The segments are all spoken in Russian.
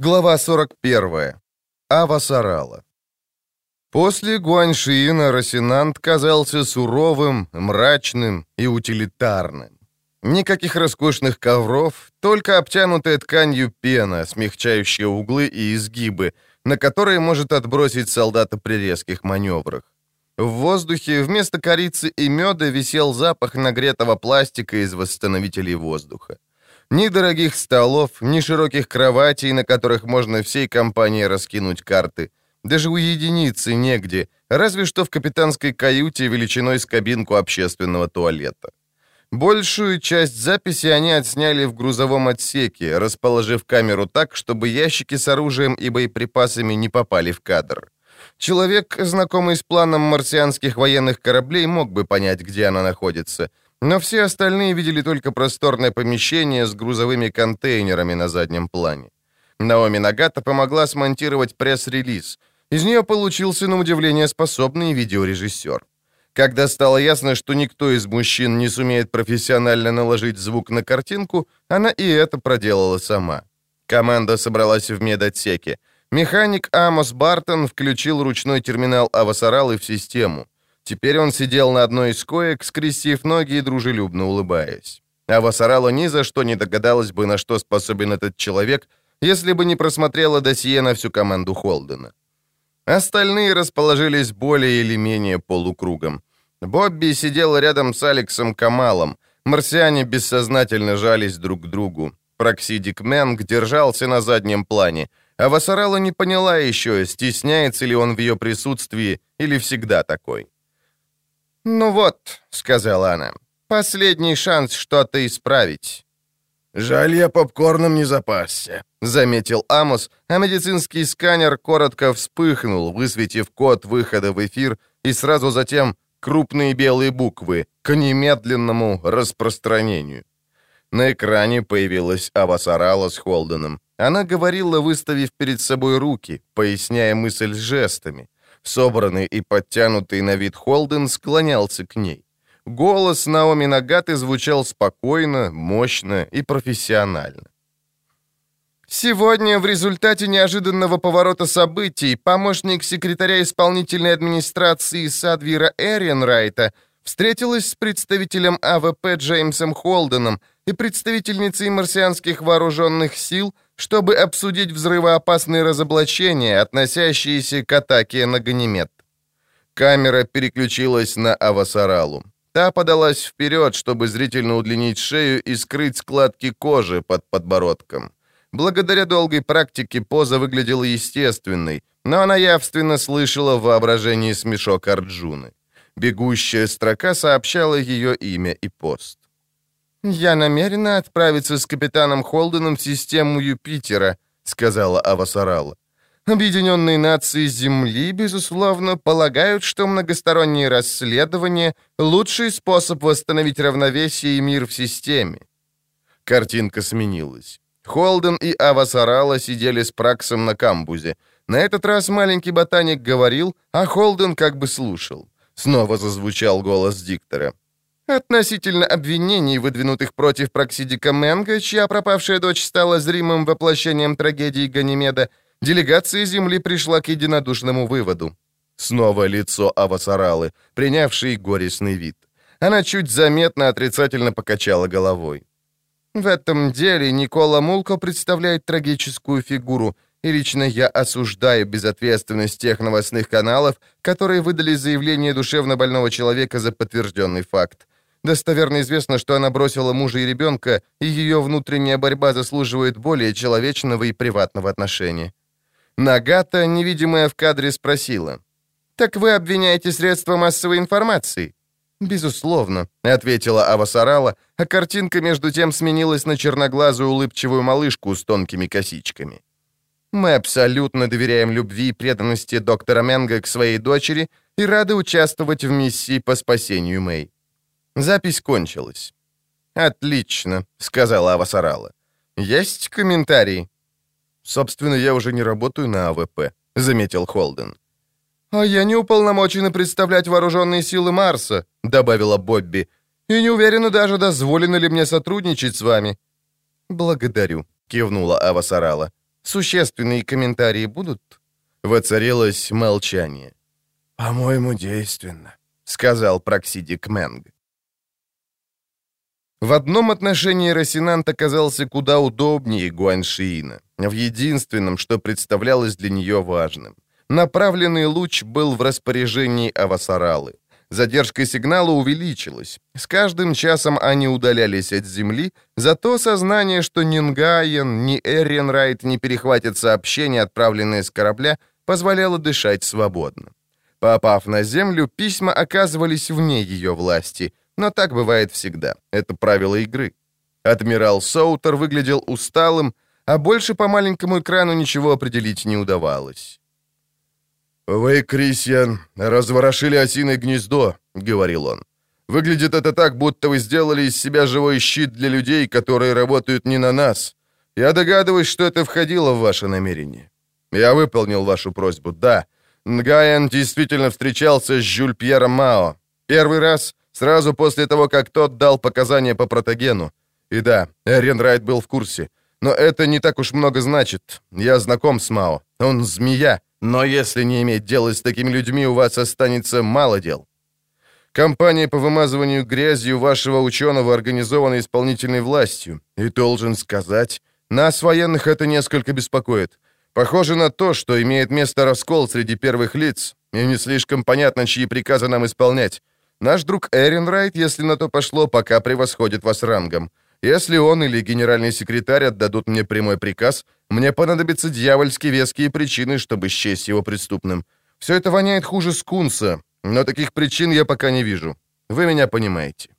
Глава 41. Ава Сарала. После Гуаньшиина Росинант казался суровым, мрачным и утилитарным. Никаких роскошных ковров, только обтянутая тканью пена, смягчающая углы и изгибы, на которые может отбросить солдата при резких маневрах. В воздухе вместо корицы и меда висел запах нагретого пластика из восстановителей воздуха. Ни дорогих столов, ни широких кроватей, на которых можно всей компанией раскинуть карты. Даже уединиться негде, разве что в капитанской каюте величиной с кабинку общественного туалета. Большую часть записи они отсняли в грузовом отсеке, расположив камеру так, чтобы ящики с оружием и боеприпасами не попали в кадр. Человек, знакомый с планом марсианских военных кораблей, мог бы понять, где она находится, но все остальные видели только просторное помещение с грузовыми контейнерами на заднем плане. Наоми Нагата помогла смонтировать пресс-релиз. Из нее получился, на удивление, способный видеорежиссер. Когда стало ясно, что никто из мужчин не сумеет профессионально наложить звук на картинку, она и это проделала сама. Команда собралась в медотсеке. Механик Амос Бартон включил ручной терминал Авасаралы в систему. Теперь он сидел на одной из коек, скрестив ноги и дружелюбно улыбаясь. Авасарала ни за что не догадалась бы, на что способен этот человек, если бы не просмотрела досье на всю команду Холдена. Остальные расположились более или менее полукругом. Бобби сидел рядом с Алексом Камалом. Марсиане бессознательно жались друг к другу. Проксидик Мэнг держался на заднем плане, а Вассарала не поняла еще, стесняется ли он в ее присутствии или всегда такой. «Ну вот», — сказала она, — «последний шанс что-то исправить». «Жаль, я попкорном не запасся», — заметил Амос, а медицинский сканер коротко вспыхнул, высветив код выхода в эфир и сразу затем крупные белые буквы «К немедленному распространению». На экране появилась Авасарала с Холденом. Она говорила, выставив перед собой руки, поясняя мысль жестами. Собранный и подтянутый на вид Холден склонялся к ней. Голос Наоми Нагаты звучал спокойно, мощно и профессионально. Сегодня в результате неожиданного поворота событий помощник секретаря исполнительной администрации Садавира Эрринрайта встретилась с представителем АВП Джеймсом Холденом и представительницей марсианских вооруженных сил, чтобы обсудить взрывоопасные разоблачения, относящиеся к атаке на Ганимед. Камера переключилась на Авасаралу. Та подалась вперед, чтобы зрительно удлинить шею и скрыть складки кожи под подбородком. Благодаря долгой практике поза выглядела естественной, но она явственно слышала в воображении смешок Арджуны. Бегущая строка сообщала ее имя и пост. «Я намерена отправиться с капитаном Холденом в систему Юпитера», — сказала Авасарала. Объединенные нации Земли, безусловно, полагают, что многосторонние расследования — лучший способ восстановить равновесие и мир в системе. Картинка сменилась. Холден и Авасарала сидели с Праксом на камбузе. На этот раз маленький ботаник говорил, а Холден как бы слушал. Снова зазвучал голос диктора. Относительно обвинений, выдвинутых против Проксидика Менга, чья пропавшая дочь стала зримым воплощением трагедии Ганимеда, делегация Земли пришла к единодушному выводу. Снова лицо Авасаралы, принявшей горестный вид. Она чуть заметно отрицательно покачала головой. В этом деле Никола Мулко представляет трагическую фигуру, и лично я осуждаю безответственность тех новостных каналов, которые выдали заявление душевно больного человека за подтвержденный факт. Достоверно известно, что она бросила мужа и ребенка, и ее внутренняя борьба заслуживает более человечного и приватного отношения. Нагата, невидимая в кадре, спросила. «Так вы обвиняете средства массовой информации?» «Безусловно», — ответила Авасарала, а картинка между тем сменилась на черноглазую улыбчивую малышку с тонкими косичками. «Мы абсолютно доверяем любви и преданности доктора Менга к своей дочери и рады участвовать в миссии по спасению Мэй». Запись кончилась. «Отлично», — сказала Авасарала. «Есть комментарии?» «Собственно, я уже не работаю на АВП», — заметил Холден. «А я не уполномочена представлять вооруженные силы Марса», — добавила Бобби. «И не уверена даже, дозволено ли мне сотрудничать с вами». «Благодарю», — кивнула Авасарала. Существенные комментарии будут?» Воцарилось молчание. «По-моему, действенно», — сказал Проксидик Мэнг. В одном отношении Росинант оказался куда удобнее Гуаншиина, в единственном, что представлялось для нее важным. Направленный луч был в распоряжении Авасаралы. Задержка сигнала увеличилась. С каждым часом они удалялись от Земли, зато сознание, что ни Нгайен, ни Эрренрайт не перехватят сообщения, отправленные с корабля, позволяло дышать свободно. Попав на Землю, письма оказывались вне ее власти, но так бывает всегда. Это правило игры. Адмирал Соутер выглядел усталым, а больше по маленькому экрану ничего определить не удавалось. «Вы, Крисьян, разворошили осиное гнездо», — говорил он. «Выглядит это так, будто вы сделали из себя живой щит для людей, которые работают не на нас. Я догадываюсь, что это входило в ваше намерение. Я выполнил вашу просьбу, да. Нгайен действительно встречался с Жюль Пьером Мао. Первый раз, сразу после того, как тот дал показания по протогену. И да, Эрен Райт был в курсе. Но это не так уж много значит. Я знаком с Мао. Он змея. Но если не иметь дела с такими людьми, у вас останется мало дел. Компания по вымазыванию грязью вашего ученого организована исполнительной властью. И должен сказать, нас, военных, это несколько беспокоит. Похоже на то, что имеет место раскол среди первых лиц, и не слишком понятно, чьи приказы нам исполнять. Наш друг Эрин Райт, если на то пошло, пока превосходит вас рангом. Если он или генеральный секретарь отдадут мне прямой приказ, мне понадобятся дьявольски веские причины, чтобы счесть его преступным. Все это воняет хуже скунса, но таких причин я пока не вижу. Вы меня понимаете».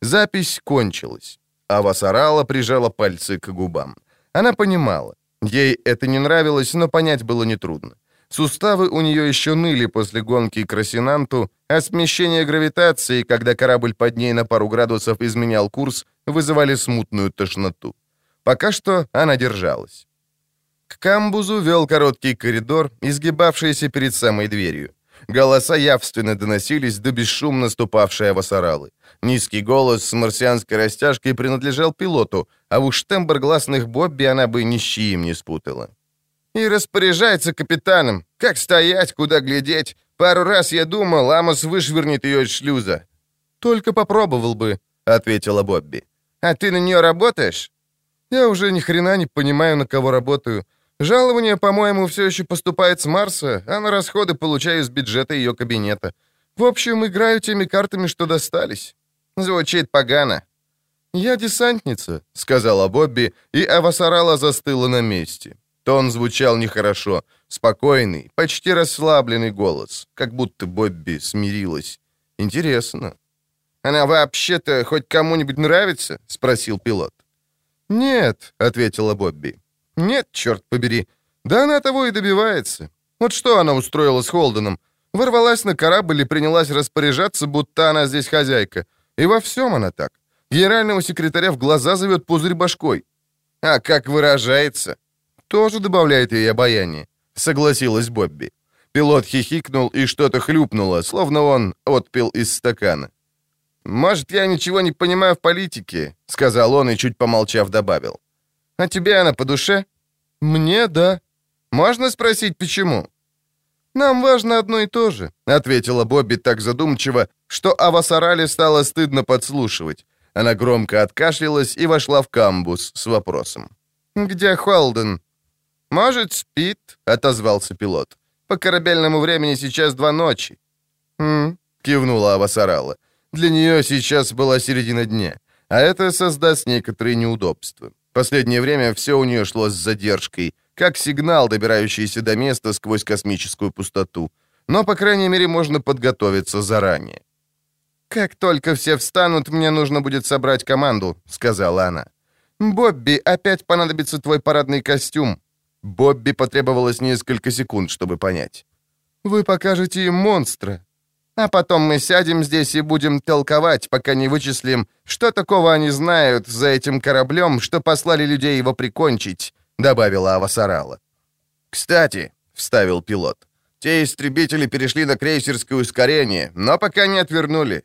Запись кончилась, а Васарала прижала пальцы к губам. Она понимала. Ей это не нравилось, но понять было нетрудно. Суставы у нее еще ныли после гонки к Росинанту, а смещение гравитации, когда корабль под ней на пару градусов изменял курс, вызывали смутную тошноту. Пока что она держалась. К камбузу вел короткий коридор, изгибавшийся перед самой дверью. Голоса явственно доносились до бесшумно ступавшей авасаралы. Низкий голос с марсианской растяжкой принадлежал пилоту, а уж тембр гласных Бобби она бы ни с чьим не спутала. «И распоряжается капитаном. Как стоять, куда глядеть? Пару раз я думал, Амос вышвырнет ее из шлюза». «Только попробовал бы», — ответила Бобби. «А ты на нее работаешь?» «Я уже ни хрена не понимаю, на кого работаю. Жалование, по-моему, все еще поступает с Марса, а на расходы получаю из бюджета ее кабинета. В общем, играю теми картами, что достались». «Звучит погано». «Я десантница», — сказала Бобби, и Авасарала застыла на месте. Тон звучал нехорошо, спокойный, почти расслабленный голос, как будто Бобби смирилась. «Интересно». «Она вообще-то хоть кому-нибудь нравится?» — спросил пилот. «Нет», — ответила Бобби. «Нет, черт побери. Да она того и добивается. Вот что она устроила с Холденом? Ворвалась на корабль и принялась распоряжаться, будто она здесь хозяйка. И во всем она так. Генерального секретаря в глаза зовет пузырь башкой. А как выражается? Тоже добавляет ей обаяние. Согласилась Бобби. Пилот хихикнул и что-то хлюпнуло, словно он отпил из стакана. «Может, я ничего не понимаю в политике», — сказал он и, чуть помолчав, добавил. «А тебе она по душе?» «Мне, да». «Можно спросить, почему?» «Нам важно одно и то же», — ответила Бобби так задумчиво, что Авасарале стало стыдно подслушивать. Она громко откашлялась и вошла в камбус с вопросом. «Где Холден?» «Может, спит?» — отозвался пилот. «По корабельному времени сейчас два ночи». «Хм», — кивнула Авасарала. Для нее сейчас была середина дня, а это создаст некоторые неудобства. Последнее время все у нее шло с задержкой, как сигнал, добирающийся до места сквозь космическую пустоту. Но, по крайней мере, можно подготовиться заранее. «Как только все встанут, мне нужно будет собрать команду», — сказала она. «Бобби, опять понадобится твой парадный костюм». Бобби потребовалось несколько секунд, чтобы понять. «Вы покажете им монстра», а потом мы сядем здесь и будем толковать, пока не вычислим, что такого они знают за этим кораблем, что послали людей его прикончить», — добавила Авасарала. «Кстати», — вставил пилот, — «те истребители перешли на крейсерское ускорение, но пока не отвернули».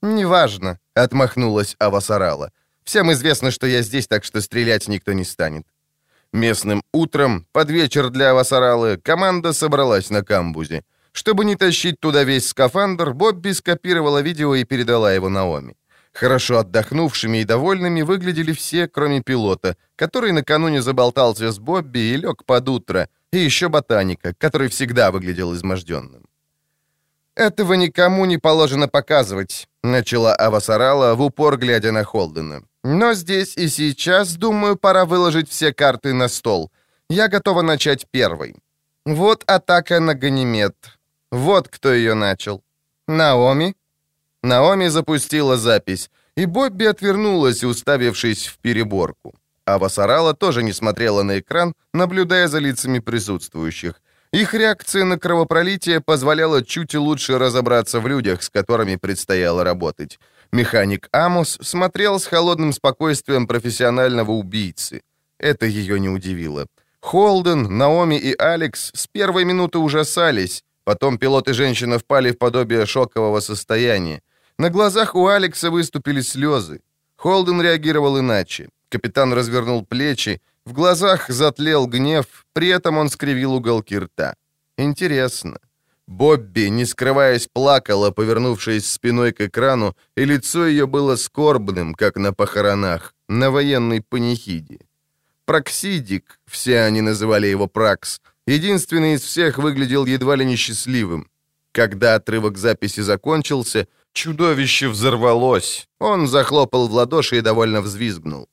«Неважно», — отмахнулась Авасарала. «Всем известно, что я здесь, так что стрелять никто не станет». Местным утром, под вечер для Авасаралы, команда собралась на камбузе. Чтобы не тащить туда весь скафандр, Бобби скопировала видео и передала его Наоми. Хорошо отдохнувшими и довольными выглядели все, кроме пилота, который накануне заболтался с Бобби и лег под утро, и еще ботаника, который всегда выглядел изможденным. «Этого никому не положено показывать», — начала Авасарала в упор, глядя на Холдена. «Но здесь и сейчас, думаю, пора выложить все карты на стол. Я готова начать первой. Вот атака на Ганимед. Вот кто ее начал. Наоми?» Наоми запустила запись, и Бобби отвернулась, уставившись в переборку. А Васарала тоже не смотрела на экран, наблюдая за лицами присутствующих. Их реакция на кровопролитие позволяла чуть лучше разобраться в людях, с которыми предстояло работать. Механик Амос смотрел с холодным спокойствием профессионального убийцы. Это ее не удивило. Холден, Наоми и Алекс с первой минуты ужасались, потом пилот и женщина впали в подобие шокового состояния. На глазах у Алекса выступили слезы. Холден реагировал иначе. Капитан развернул плечи, в глазах затлел гнев, при этом он скривил уголки рта. Интересно. Бобби, не скрываясь, плакала, повернувшись спиной к экрану, и лицо ее было скорбным, как на похоронах, на военной панихиде. Проксидик, все они называли его Пракс, единственный из всех выглядел едва ли не счастливым. Когда отрывок записи закончился, чудовище взорвалось. Он захлопал в ладоши и довольно взвизгнул.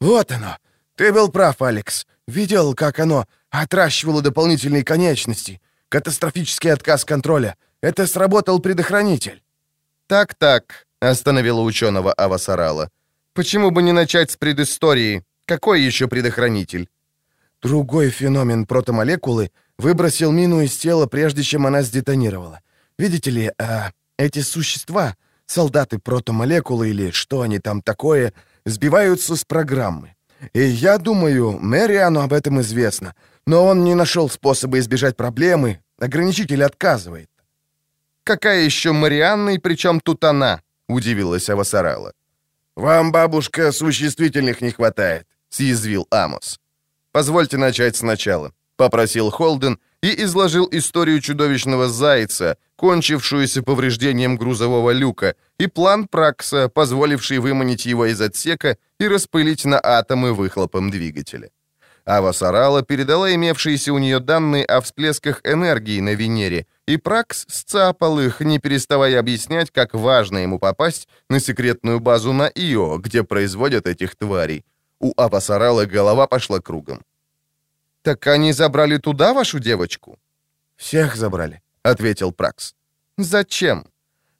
«Вот оно! Ты был прав, Алекс. Видел, как оно отращивало дополнительные конечности. Катастрофический отказ контроля. Это сработал предохранитель». «Так-так», — остановила ученого Авасарала. «Почему бы не начать с предыстории? Какой еще предохранитель?» Другой феномен протомолекулы выбросил мину из тела, прежде чем она сдетонировала. Видите ли, а, эти существа, солдаты протомолекулы или что они там такое, сбиваются с программы. И я думаю, Мэриану об этом известно, но он не нашел способа избежать проблемы, ограничитель отказывает. «Какая еще Марианна и причем тут она?» — удивилась Авасарала. «Вам, бабушка, существительных не хватает», — съязвил Амос. «Позвольте начать сначала», — попросил Холден и изложил историю чудовищного зайца, кончившуюся повреждением грузового люка, и план Пракса, позволивший выманить его из отсека и распылить на атомы выхлопом двигателя. Ава Сарала передала имевшиеся у нее данные о всплесках энергии на Венере, и Пракс сцапал их, не переставая объяснять, как важно ему попасть на секретную базу на Ио, где производят этих тварей. У Ава Сарала голова пошла кругом. «Так они забрали туда вашу девочку?» «Всех забрали», — ответил Пракс. «Зачем?»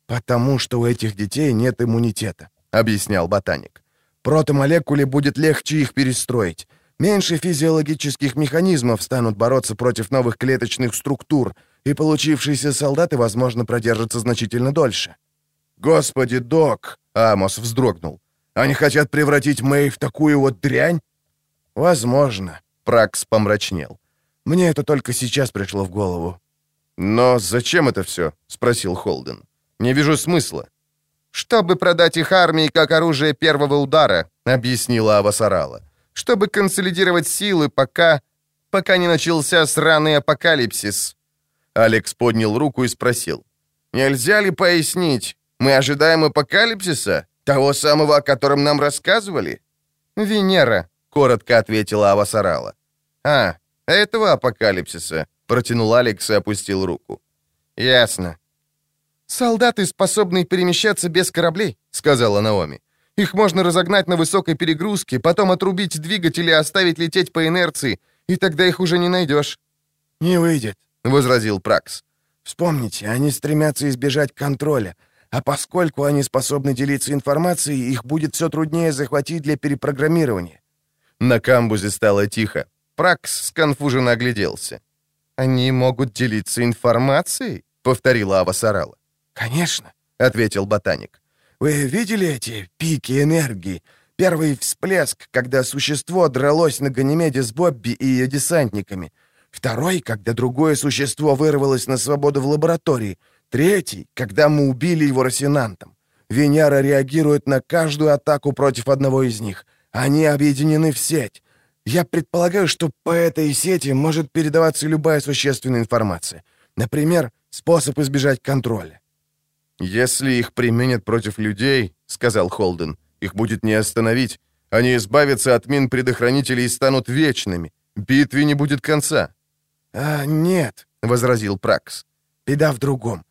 «Потому что у этих детей нет иммунитета», — объяснял ботаник. «Протомолекуле будет легче их перестроить. Меньше физиологических механизмов станут бороться против новых клеточных структур, и получившиеся солдаты, возможно, продержатся значительно дольше». «Господи, док!» — Амос вздрогнул. «Они хотят превратить Мэй в такую вот дрянь?» «Возможно», — Пракс помрачнел. «Мне это только сейчас пришло в голову». «Но зачем это все?» — спросил Холден. Не вижу смысла». «Чтобы продать их армии как оружие первого удара», — объяснила Авасарала. «Чтобы консолидировать силы, пока... пока не начался сраный апокалипсис». Алекс поднял руку и спросил. «Нельзя ли пояснить? Мы ожидаем апокалипсиса? Того самого, о котором нам рассказывали?» «Венера», — коротко ответила Авасарала. «А, этого апокалипсиса», — протянул Алекс и опустил руку. «Ясно. «Солдаты, способные перемещаться без кораблей», — сказала Наоми. «Их можно разогнать на высокой перегрузке, потом отрубить двигатель и оставить лететь по инерции, и тогда их уже не найдешь». «Не выйдет», — возразил Пракс. «Вспомните, они стремятся избежать контроля, а поскольку они способны делиться информацией, их будет все труднее захватить для перепрограммирования». На камбузе стало тихо. Пракс сконфуженно огляделся. «Они могут делиться информацией?» — повторила Ава Сарала. «Конечно», — ответил ботаник. «Вы видели эти пики энергии? Первый всплеск, когда существо дралось на Ганимеде с Бобби и ее десантниками. Второй, когда другое существо вырвалось на свободу в лаборатории. Третий, когда мы убили его росинантом. Венера реагирует на каждую атаку против одного из них. Они объединены в сеть. Я предполагаю, что по этой сети может передаваться любая существенная информация. Например, способ избежать контроля. «Если их применят против людей, — сказал Холден, — их будет не остановить. Они избавятся от мин предохранителей и станут вечными. Битве не будет конца». «А, нет», — возразил Пракс. «Беда в другом.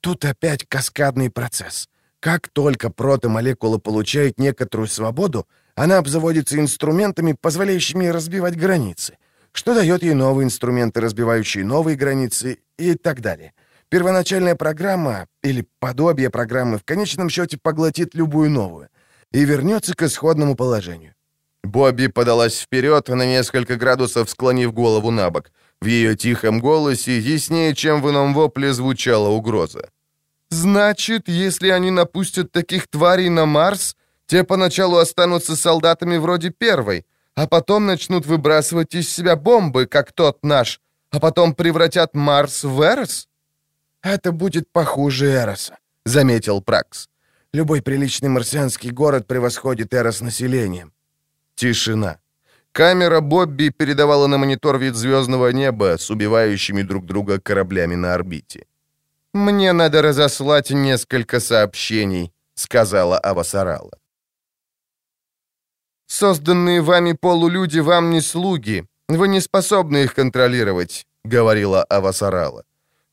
Тут опять каскадный процесс. Как только протомолекула получает некоторую свободу, она обзаводится инструментами, позволяющими разбивать границы, что дает ей новые инструменты, разбивающие новые границы и так далее. Первоначальная программа или подобие программы в конечном счете поглотит любую новую и вернется к исходному положению. Бобби подалась вперед, на несколько градусов склонив голову на бок. В ее тихом голосе яснее, чем в ином вопле, звучала угроза. «Значит, если они напустят таких тварей на Марс, те поначалу останутся солдатами вроде первой, а потом начнут выбрасывать из себя бомбы, как тот наш, а потом превратят Марс в Эрос?» «Это будет похуже Эроса», — заметил Пракс. «Любой приличный марсианский город превосходит Эрос населением». Тишина. Камера Бобби передавала на монитор вид звездного неба с убивающими друг друга кораблями на орбите. «Мне надо разослать несколько сообщений», — сказала Авасарала. «Созданные вами полулюди вам не слуги. Вы не способны их контролировать», — говорила Авасарала.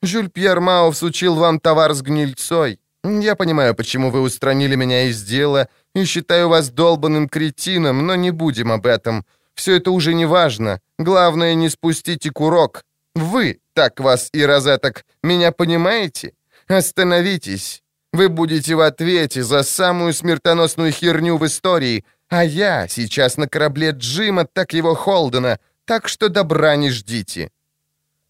«Жюль Пьер Мао всучил вам товар с гнильцой. Я понимаю, почему вы устранили меня из дела и считаю вас долбанным кретином, но не будем об этом. Все это уже не важно. Главное, не спустите курок. Вы, так вас и розеток, меня понимаете? Остановитесь. Вы будете в ответе за самую смертоносную херню в истории, а я сейчас на корабле Джима, так его Холдена, так что добра не ждите».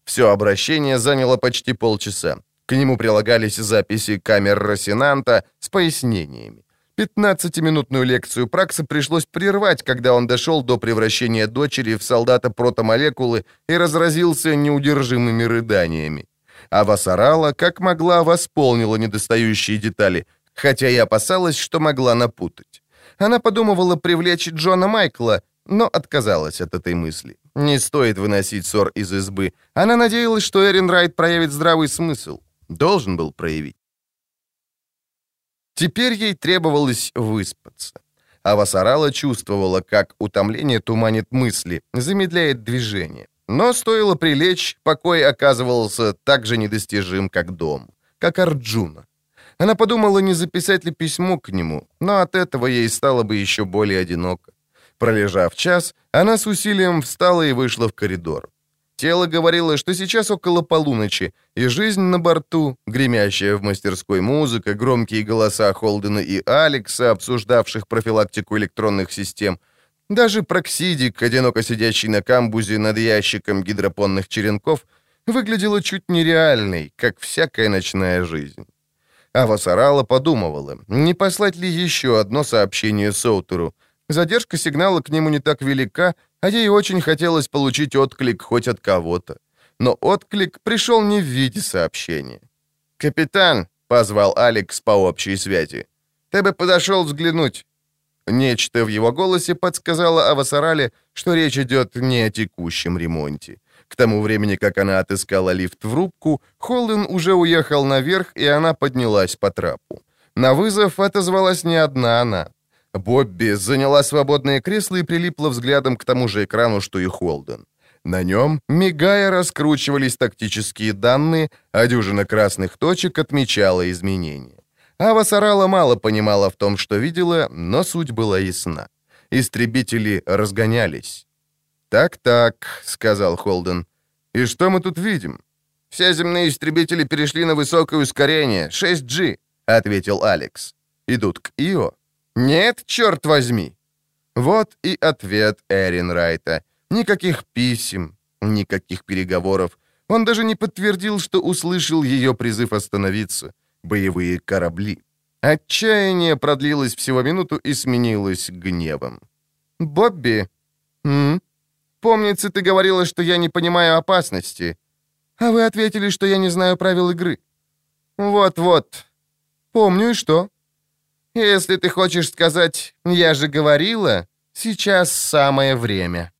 Все обращение заняло почти полчаса. К нему прилагались записи камер Росинанта с пояснениями. Пятнадцатиминутную лекцию Пракса пришлось прервать, когда он дошел до превращения дочери в солдата протомолекулы и разразился неудержимыми рыданиями. А Васарала, как могла, восполнила недостающие детали, хотя и опасалась, что могла напутать. Она подумывала привлечь Джона Майкла, но отказалась от этой мысли. Не стоит выносить ссор из избы. Она надеялась, что Эрин Райт проявит здравый смысл. Должен был проявить. Теперь ей требовалось выспаться. А Васарала чувствовала, как утомление туманит мысли, замедляет движение. Но стоило прилечь, покой оказывался так же недостижим, как дом, как Арджуна. Она подумала, не записать ли письмо к нему, но от этого ей стало бы еще более одиноко. Пролежав час, она с усилием встала и вышла в коридор. Тело говорило, что сейчас около полуночи, и жизнь на борту, гремящая в мастерской музыка, громкие голоса Холдена и Алекса, обсуждавших профилактику электронных систем, даже Проксидик, одиноко сидящий на камбузе над ящиком гидропонных черенков, выглядела чуть нереальной, как всякая ночная жизнь. А Васарала подумывала, не послать ли еще одно сообщение Соутеру. Задержка сигнала к нему не так велика, а ей очень хотелось получить отклик хоть от кого-то. Но отклик пришел не в виде сообщения. «Капитан», — позвал Алекс по общей связи, — «ты бы подошел взглянуть». Нечто в его голосе подсказало Авасарале, что речь идет не о текущем ремонте. К тому времени, как она отыскала лифт в рубку, Холден уже уехал наверх, и она поднялась по трапу. На вызов отозвалась не одна она. Бобби заняла свободное кресло и прилипла взглядом к тому же экрану, что и Холден. На нем, мигая, раскручивались тактические данные, а дюжина красных точек отмечала изменения. Ава Сарала мало понимала в том, что видела, но суть была ясна. Истребители разгонялись. «Так-так», — сказал Холден. «И что мы тут видим?» «Все земные истребители перешли на высокое ускорение, 6G», — ответил Алекс. «Идут к Ио?» «Нет, черт возьми!» Вот и ответ Эрин Райта. Никаких писем, никаких переговоров. Он даже не подтвердил, что услышал ее призыв остановиться. Боевые корабли. Отчаяние продлилось всего минуту и сменилось гневом. «Бобби, м? Помнится, ты говорила, что я не понимаю опасности. А вы ответили, что я не знаю правил игры. Вот-вот. Помню и что?» Если ты хочешь сказать «я же говорила», сейчас самое время.